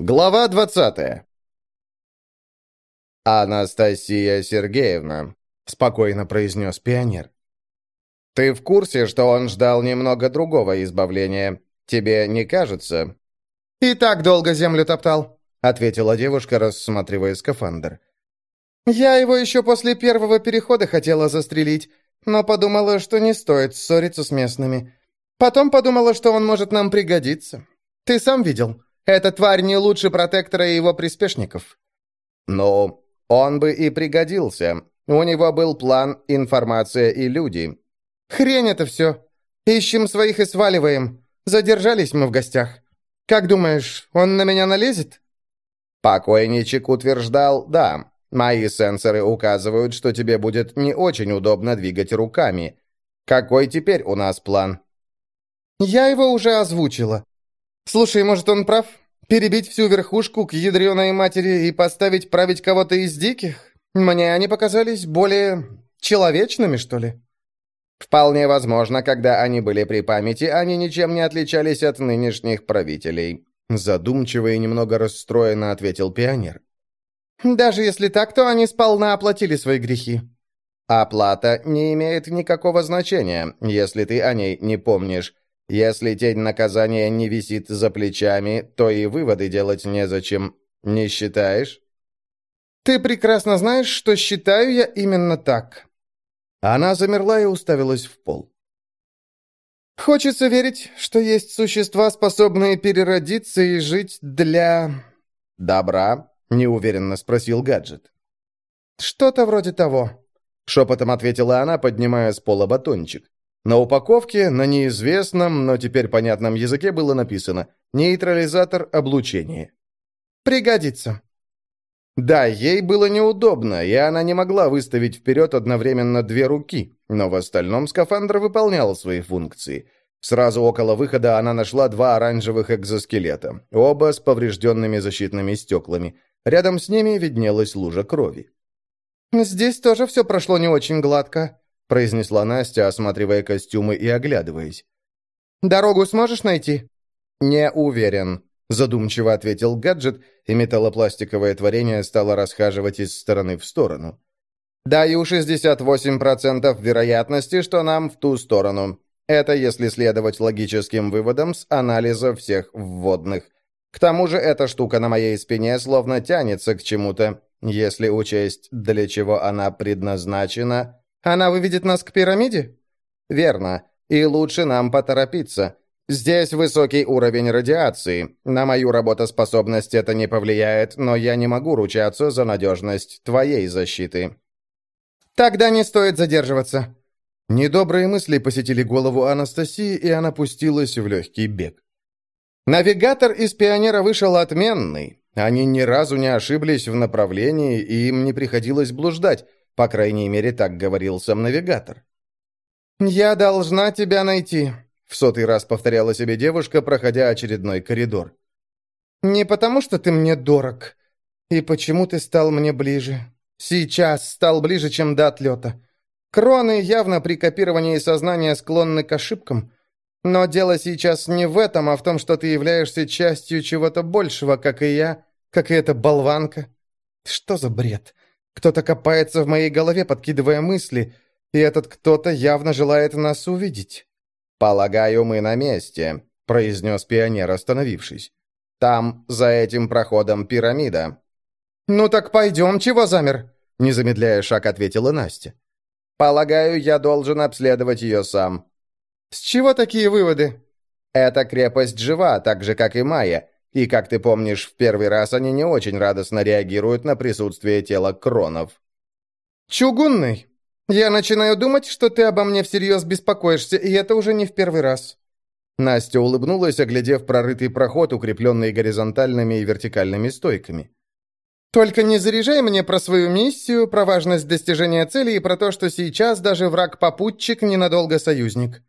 Глава 20 «Анастасия Сергеевна», — спокойно произнес пионер. «Ты в курсе, что он ждал немного другого избавления? Тебе не кажется?» «И так долго землю топтал», — ответила девушка, рассматривая скафандр. «Я его еще после первого перехода хотела застрелить, но подумала, что не стоит ссориться с местными. Потом подумала, что он может нам пригодиться. Ты сам видел?» Эта тварь не лучше протектора и его приспешников». «Ну, он бы и пригодился. У него был план, информация и люди». «Хрень это все. Ищем своих и сваливаем. Задержались мы в гостях. Как думаешь, он на меня налезет?» Покойничек утверждал, да. Мои сенсоры указывают, что тебе будет не очень удобно двигать руками. Какой теперь у нас план?» «Я его уже озвучила. Слушай, может, он прав? Перебить всю верхушку к ядреной матери и поставить править кого-то из диких? Мне они показались более человечными, что ли?» «Вполне возможно, когда они были при памяти, они ничем не отличались от нынешних правителей», задумчиво и немного расстроенно ответил пионер. «Даже если так, то они сполна оплатили свои грехи». «Оплата не имеет никакого значения, если ты о ней не помнишь. Если тень наказания не висит за плечами, то и выводы делать незачем. Не считаешь? Ты прекрасно знаешь, что считаю я именно так. Она замерла и уставилась в пол. Хочется верить, что есть существа, способные переродиться и жить для... Добра? Неуверенно спросил гаджет. Что-то вроде того. Шепотом ответила она, поднимая с пола батончик. На упаковке на неизвестном, но теперь понятном языке было написано «Нейтрализатор облучения». «Пригодится». Да, ей было неудобно, и она не могла выставить вперед одновременно две руки, но в остальном скафандр выполнял свои функции. Сразу около выхода она нашла два оранжевых экзоскелета, оба с поврежденными защитными стеклами. Рядом с ними виднелась лужа крови. «Здесь тоже все прошло не очень гладко», произнесла Настя, осматривая костюмы и оглядываясь. «Дорогу сможешь найти?» «Не уверен», — задумчиво ответил гаджет, и металлопластиковое творение стало расхаживать из стороны в сторону. «Даю 68% вероятности, что нам в ту сторону. Это если следовать логическим выводам с анализа всех вводных. К тому же эта штука на моей спине словно тянется к чему-то. Если учесть, для чего она предназначена, она выведет нас к пирамиде? Верно. И лучше нам поторопиться. Здесь высокий уровень радиации. На мою работоспособность это не повлияет, но я не могу ручаться за надежность твоей защиты. Тогда не стоит задерживаться. Недобрые мысли посетили голову Анастасии, и она пустилась в легкий бег. Навигатор из «Пионера» вышел отменный. Они ни разу не ошиблись в направлении, и им не приходилось блуждать. По крайней мере, так говорил сам навигатор. «Я должна тебя найти», — в сотый раз повторяла себе девушка, проходя очередной коридор. «Не потому, что ты мне дорог. И почему ты стал мне ближе. Сейчас стал ближе, чем до отлета. Кроны явно при копировании сознания склонны к ошибкам. Но дело сейчас не в этом, а в том, что ты являешься частью чего-то большего, как и я, как и эта болванка. Что за бред? Кто-то копается в моей голове, подкидывая мысли, и этот кто-то явно желает нас увидеть». «Полагаю, мы на месте», — произнес пионер, остановившись. «Там, за этим проходом, пирамида». «Ну так пойдем, чего замер?» — не замедляя шаг, ответила Настя. «Полагаю, я должен обследовать ее сам». «С чего такие выводы?» «Эта крепость жива, так же, как и Майя. И, как ты помнишь, в первый раз они не очень радостно реагируют на присутствие тела кронов. «Чугунный, я начинаю думать, что ты обо мне всерьез беспокоишься, и это уже не в первый раз». Настя улыбнулась, оглядев прорытый проход, укрепленный горизонтальными и вертикальными стойками. «Только не заряжай мне про свою миссию, про важность достижения цели и про то, что сейчас даже враг-попутчик ненадолго союзник».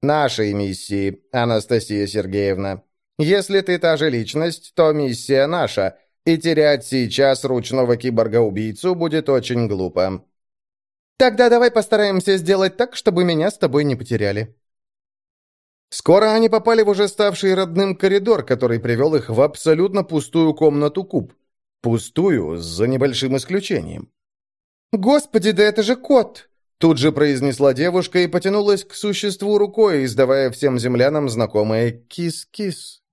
«Нашей миссии, Анастасия Сергеевна», если ты та же личность, то миссия наша, и терять сейчас ручного киборга-убийцу будет очень глупо». «Тогда давай постараемся сделать так, чтобы меня с тобой не потеряли». Скоро они попали в уже ставший родным коридор, который привел их в абсолютно пустую комнату куб. Пустую, за небольшим исключением. «Господи, да это же кот!» Тут же произнесла девушка и потянулась к существу рукой, издавая всем землянам знакомое «кис-кис».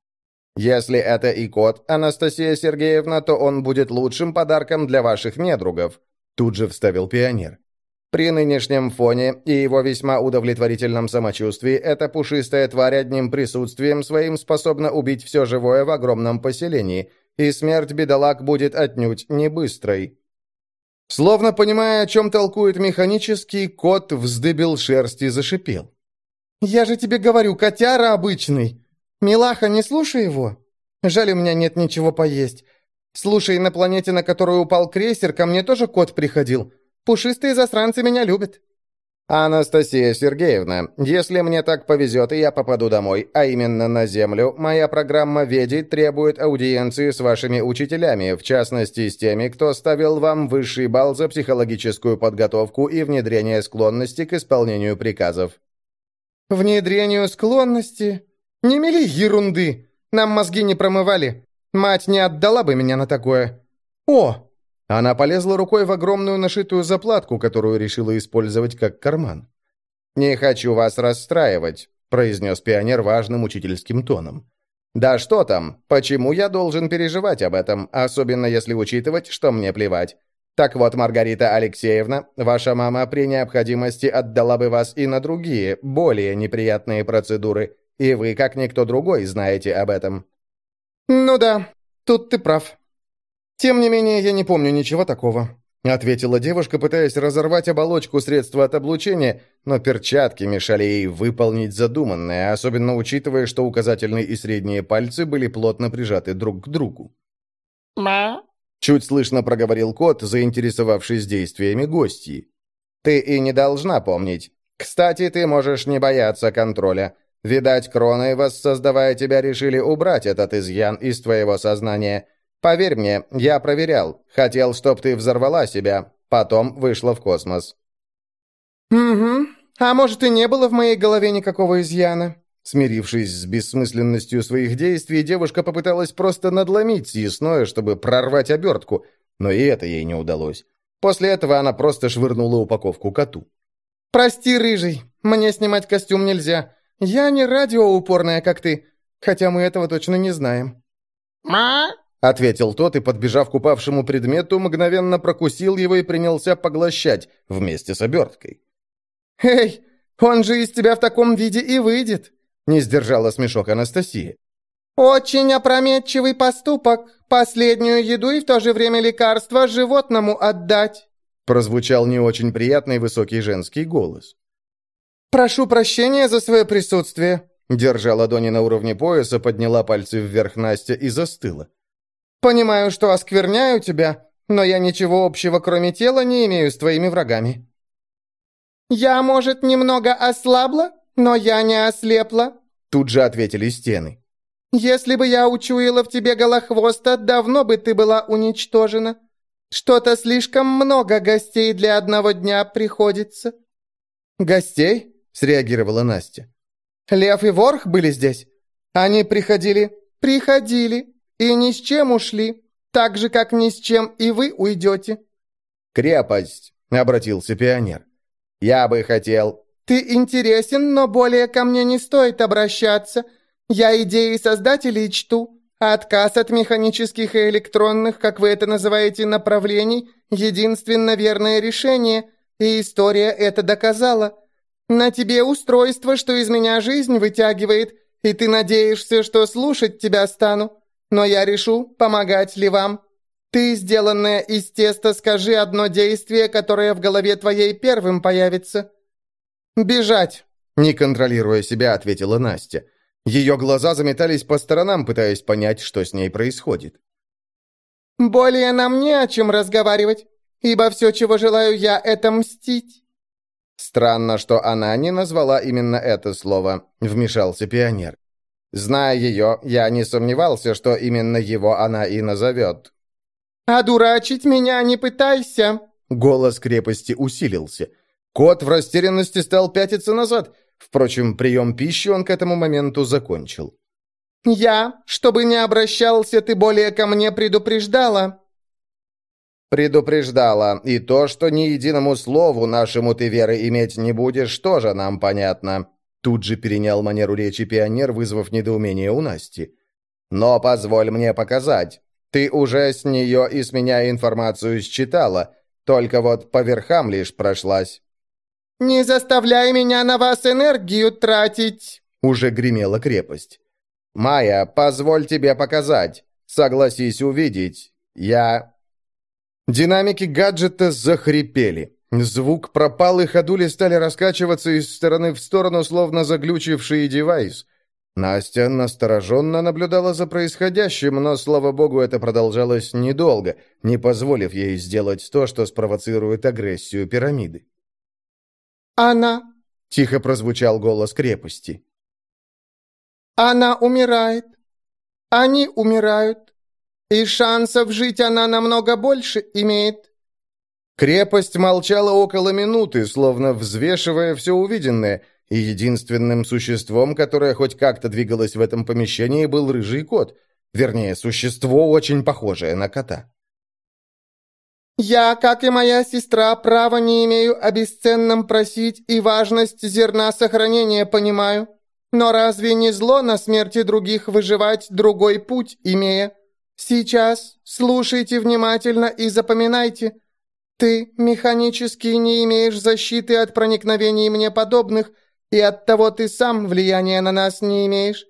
«Если это и кот, Анастасия Сергеевна, то он будет лучшим подарком для ваших недругов», тут же вставил пионер. При нынешнем фоне и его весьма удовлетворительном самочувствии эта пушистая тварь одним присутствием своим способна убить все живое в огромном поселении, и смерть бедолаг будет отнюдь не быстрой. Словно понимая, о чем толкует механический, кот вздыбил шерсть и зашипел. «Я же тебе говорю, котяра обычный. Милаха, не слушай его. Жаль, у меня нет ничего поесть. Слушай, на планете, на которую упал крейсер, ко мне тоже кот приходил. Пушистые засранцы меня любят». «Анастасия Сергеевна, если мне так повезет, и я попаду домой, а именно на Землю, моя программа «Веди» требует аудиенции с вашими учителями, в частности, с теми, кто ставил вам высший балл за психологическую подготовку и внедрение склонности к исполнению приказов». «Внедрению склонности? Не мели ерунды! Нам мозги не промывали. Мать не отдала бы меня на такое. О, она полезла рукой в огромную нашитую заплатку, которую решила использовать как карман. «Не хочу вас расстраивать», — произнес пионер важным учительским тоном. «Да что там? Почему я должен переживать об этом, особенно если учитывать, что мне плевать? Так вот, Маргарита Алексеевна, ваша мама при необходимости отдала бы вас и на другие, более неприятные процедуры, и вы, как никто другой, знаете об этом». «Ну да, тут ты прав», «Тем не менее, я не помню ничего такого», — ответила девушка, пытаясь разорвать оболочку средства от облучения, но перчатки мешали ей выполнить задуманное, особенно учитывая, что указательные и средние пальцы были плотно прижаты друг к другу. «Ма?» — чуть слышно проговорил кот, заинтересовавшись действиями гостей. «Ты и не должна помнить. Кстати, ты можешь не бояться контроля. Видать, кроны, воссоздавая тебя, решили убрать этот изъян из твоего сознания». Поверь мне, я проверял. Хотел, чтоб ты взорвала себя. Потом вышла в космос». «Угу. А может, и не было в моей голове никакого изъяна?» Смирившись с бессмысленностью своих действий, девушка попыталась просто надломить съестное, чтобы прорвать обертку, но и это ей не удалось. После этого она просто швырнула упаковку коту. «Прости, рыжий, мне снимать костюм нельзя. Я не радиоупорная, как ты, хотя мы этого точно не знаем». «Ма?» Ответил тот и, подбежав к упавшему предмету, мгновенно прокусил его и принялся поглощать вместе с оберткой. «Эй, он же из тебя в таком виде и выйдет!» Не сдержала смешок Анастасия. «Очень опрометчивый поступок. Последнюю еду и в то же время лекарство животному отдать!» Прозвучал не очень приятный высокий женский голос. «Прошу прощения за свое присутствие!» Держа ладони на уровне пояса, подняла пальцы вверх Настя и застыла. Понимаю, что оскверняю тебя, но я ничего общего, кроме тела, не имею с твоими врагами». «Я, может, немного ослабла, но я не ослепла», тут же ответили стены. «Если бы я учуяла в тебе голохвоста, давно бы ты была уничтожена. Что-то слишком много гостей для одного дня приходится». «Гостей?» — среагировала Настя. «Лев и Ворх были здесь? Они приходили?» «Приходили. И ни с чем ушли, так же, как ни с чем и вы уйдете». «Крепость», — обратился пионер. «Я бы хотел...» «Ты интересен, но более ко мне не стоит обращаться. Я идеи создателей чту. Отказ от механических и электронных, как вы это называете, направлений — единственно верное решение, и история это доказала. На тебе устройство, что из меня жизнь вытягивает, и ты надеешься, что слушать тебя стану. Но я решу, помогать ли вам. Ты, сделанная из теста, скажи одно действие, которое в голове твоей первым появится». «Бежать», — не контролируя себя, ответила Настя. Ее глаза заметались по сторонам, пытаясь понять, что с ней происходит. «Более нам не о чем разговаривать, ибо все, чего желаю я, это мстить». «Странно, что она не назвала именно это слово», — вмешался пионер. Зная ее, я не сомневался, что именно его она и назовет. «А дурачить меня не пытайся!» Голос крепости усилился. Кот в растерянности стал пятиться назад. Впрочем, прием пищи он к этому моменту закончил. «Я, чтобы не обращался ты более ко мне, предупреждала». «Предупреждала, и то, что ни единому слову нашему ты веры иметь не будешь, тоже нам понятно». Тут же перенял манеру речи пионер, вызвав недоумение у Насти. «Но позволь мне показать. Ты уже с нее и с меня информацию считала, только вот по верхам лишь прошлась». «Не заставляй меня на вас энергию тратить!» Уже гремела крепость. «Майя, позволь тебе показать. Согласись увидеть. Я...» Динамики гаджета захрипели. Звук пропал, и ходули стали раскачиваться из стороны в сторону, словно заглючивший девайс. Настя настороженно наблюдала за происходящим, но, слава богу, это продолжалось недолго, не позволив ей сделать то, что спровоцирует агрессию пирамиды. «Она...» — тихо прозвучал голос крепости. «Она умирает. Они умирают. И шансов жить она намного больше имеет». Крепость молчала около минуты, словно взвешивая все увиденное, и единственным существом, которое хоть как-то двигалось в этом помещении, был рыжий кот. Вернее, существо, очень похожее на кота. «Я, как и моя сестра, права не имею о бесценном просить и важность зерна сохранения понимаю. Но разве не зло на смерти других выживать другой путь имея? Сейчас слушайте внимательно и запоминайте. Ты механически не имеешь защиты от проникновений мне подобных, и оттого ты сам влияния на нас не имеешь.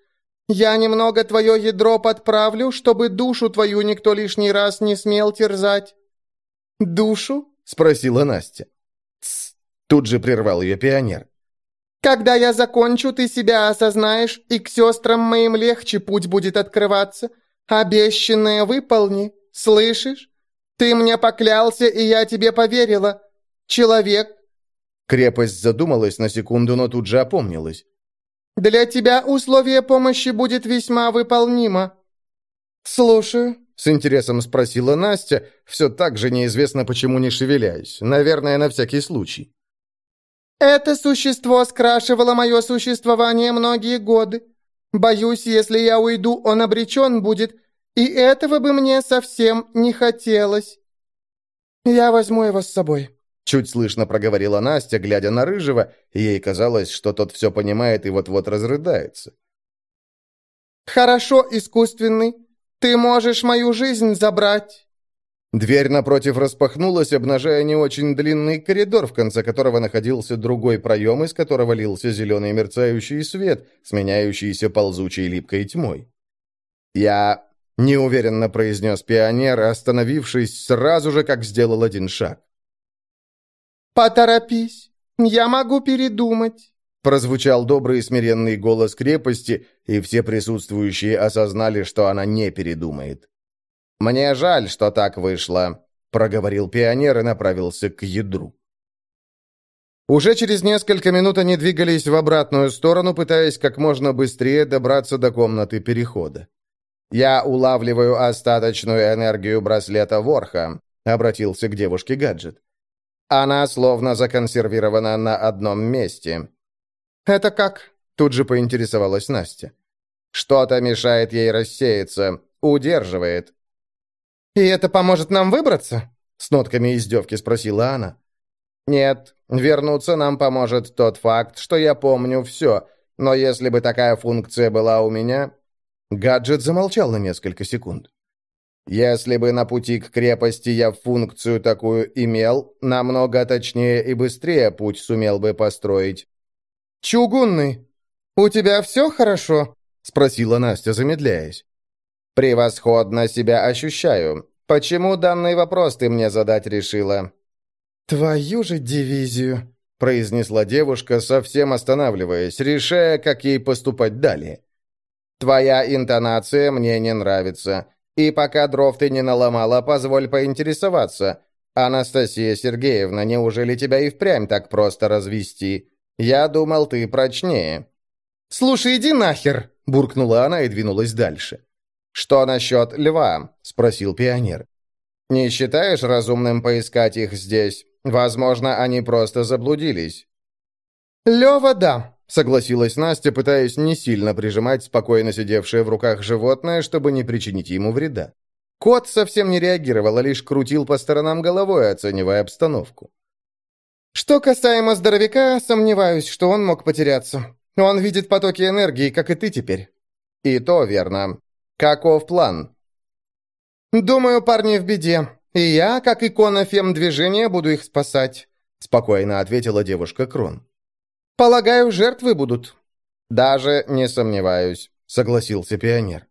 Я немного твое ядро подправлю, чтобы душу твою никто лишний раз не смел терзать. «Душу?» — спросила Настя. «Тсс!» — тут же прервал ее пионер. «Когда я закончу, ты себя осознаешь, и к сестрам моим легче путь будет открываться. Обещанное выполни, слышишь? Ты мне поклялся, и я тебе поверила. Человек...» Крепость задумалась на секунду, но тут же опомнилась. «Для тебя условие помощи будет весьма выполнимо». «Слушаю», с интересом спросила Настя, все так же неизвестно почему не шевеляясь. Наверное, на всякий случай. «Это существо скрашивало мое существование многие годы. Боюсь, если я уйду, он обречен будет, и этого бы мне совсем не хотелось. Я возьму его с собой». Чуть слышно проговорила Настя, глядя на Рыжего, и ей казалось, что тот все понимает и вот-вот разрыдается. «Хорошо, искусственный. Ты можешь мою жизнь забрать!» Дверь напротив распахнулась, обнажая не очень длинный коридор, в конце которого находился другой проем, из которого лился зеленый мерцающий свет, сменяющийся ползучей липкой тьмой. «Я...» — неуверенно произнес пионер, остановившись сразу же, как сделал один шаг. «Поторопись, я могу передумать». Прозвучал добрый и смиренный голос крепости, и все присутствующие осознали, что она не передумает. «Мне жаль, что так вышло», — проговорил пионер и направился к ядру. Уже через несколько минут они двигались в обратную сторону, пытаясь как можно быстрее добраться до комнаты перехода. «Я улавливаю остаточную энергию браслета Ворха», — обратился к девушке гаджет. «Она словно законсервирована на одном месте. «Это как?» — тут же поинтересовалась Настя. «Что-то мешает ей рассеяться, удерживает». «И это поможет нам выбраться?» — с нотками издевки спросила она. «Нет, вернуться нам поможет тот факт, что я помню все, но если бы такая функция была у меня...» Гаджет замолчал на несколько секунд. «Если бы на пути к крепости я функцию такую имел, намного точнее и быстрее путь сумел бы построить. «Чугунный, у тебя все хорошо?» — спросила Настя, замедляясь. «Превосходно себя ощущаю. Почему данный вопрос ты мне задать решила?» «Твою же дивизию!» — произнесла девушка, совсем останавливаясь, решая, как ей поступать далее. «Твоя интонация мне не нравится. И пока дров ты не наломала, позволь поинтересоваться. Анастасия Сергеевна, неужели тебя и впрямь так просто развести? Я думал, ты прочнее». «Слушай, иди нахер!» — буркнула она и двинулась дальше. «Что насчет льва?» — спросил пионер. «Не считаешь разумным поискать их здесь? Возможно, они просто заблудились». «Лева, да», — согласилась Настя, пытаясь не сильно прижимать спокойно сидевшее в руках животное, чтобы не причинить ему вреда. Кот совсем не реагировал, а лишь крутил по сторонам головой, оценивая обстановку. «Что касаемо здоровяка, сомневаюсь, что он мог потеряться. Он видит потоки энергии, как и ты теперь». «И то верно. Каков план?» «Думаю, парни в беде. И я, как икона фем-движения, буду их спасать», — спокойно ответила девушка Крон. «Полагаю, жертвы будут». «Даже не сомневаюсь», — согласился пионер.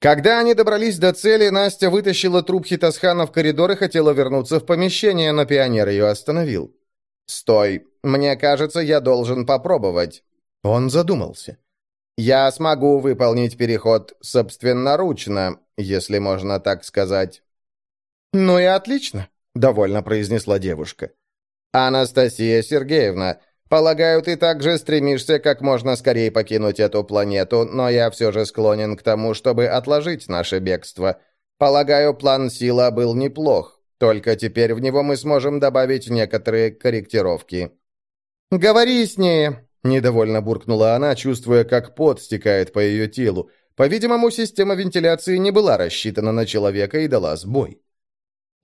Когда они добрались до цели, Настя вытащила труп Хитасхана в коридор и хотела вернуться в помещение, но пионер ее остановил. «Стой! Мне кажется, я должен попробовать». Он задумался. «Я смогу выполнить переход собственноручно, если можно так сказать». «Ну и отлично», — довольно произнесла девушка. «Анастасия Сергеевна, полагаю, ты также стремишься как можно скорее покинуть эту планету, но я все же склонен к тому, чтобы отложить наше бегство. Полагаю, план Сила был неплох, только теперь в него мы сможем добавить некоторые корректировки». «Говори яснее», Недовольно буркнула она, чувствуя, как пот стекает по ее телу. По-видимому, система вентиляции не была рассчитана на человека и дала сбой.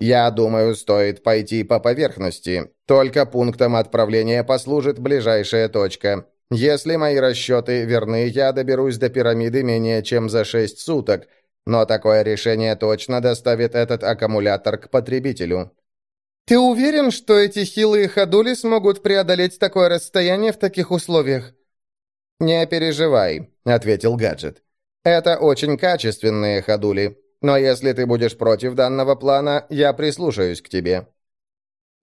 «Я думаю, стоит пойти по поверхности. Только пунктом отправления послужит ближайшая точка. Если мои расчеты верны, я доберусь до пирамиды менее чем за шесть суток, но такое решение точно доставит этот аккумулятор к потребителю. «Ты уверен, что эти хилые ходули смогут преодолеть такое расстояние в таких условиях?» «Не переживай», — ответил гаджет. «Это очень качественные ходули, но если ты будешь против данного плана, я прислушаюсь к тебе».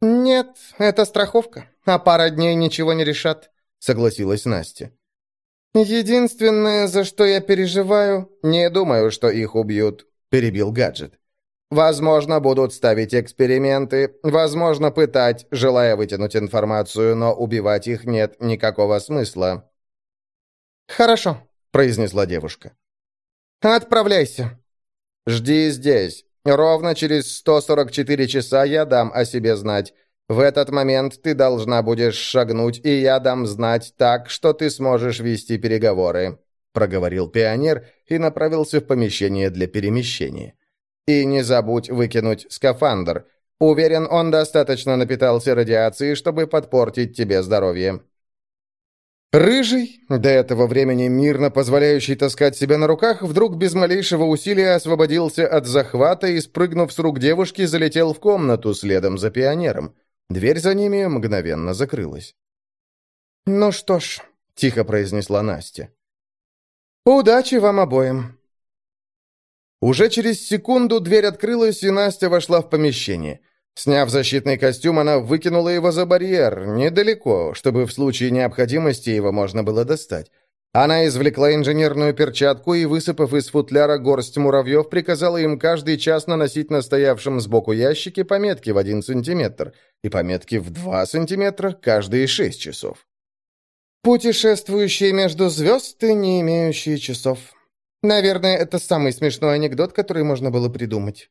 «Нет, это страховка, а пара дней ничего не решат», — согласилась Настя. «Единственное, за что я переживаю...» «Не думаю, что их убьют», — перебил гаджет. Возможно, будут ставить эксперименты, возможно, пытать, желая вытянуть информацию, но убивать их нет никакого смысла. «Хорошо», — произнесла девушка. «Отправляйся». «Жди здесь. Ровно через 144 часа я дам о себе знать. В этот момент ты должна будешь шагнуть, и я дам знать так, что ты сможешь вести переговоры», — проговорил пионер и направился в помещение для перемещения. И не забудь выкинуть скафандр. Уверен, он достаточно напитался радиацией, чтобы подпортить тебе здоровье». Рыжий, до этого времени мирно позволяющий таскать себя на руках, вдруг без малейшего усилия освободился от захвата и, спрыгнув с рук девушки, залетел в комнату следом за пионером. Дверь за ними мгновенно закрылась. «Ну что ж», — тихо произнесла Настя. «Удачи вам обоим». Уже через секунду дверь открылась, и Настя вошла в помещение. Сняв защитный костюм, она выкинула его за барьер, недалеко, чтобы в случае необходимости его можно было достать. Она извлекла инженерную перчатку и, высыпав из футляра горсть муравьев, приказала им каждый час наносить на стоявшем сбоку ящике пометки в один сантиметр и пометки в два сантиметра каждые шесть часов. «Путешествующие между звезд и не имеющие часов», Наверное, это самый смешной анекдот, который можно было придумать.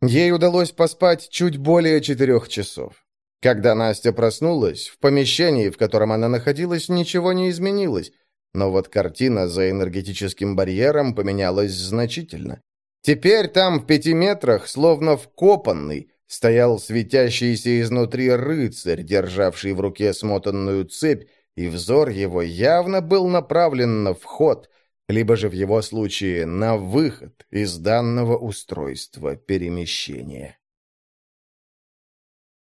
Ей удалось поспать чуть более четырех часов. Когда Настя проснулась, в помещении, в котором она находилась, ничего не изменилось, но вот картина за энергетическим барьером поменялась значительно. Теперь там, в пяти метрах, словно вкопанный, стоял светящийся изнутри рыцарь, державший в руке смотанную цепь, и взор его явно был направлен на вход, либо же в его случае на выход из данного устройства перемещения.